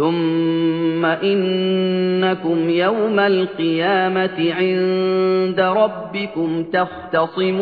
ثم إنكم يوم القيامة عند ربكم تختصمون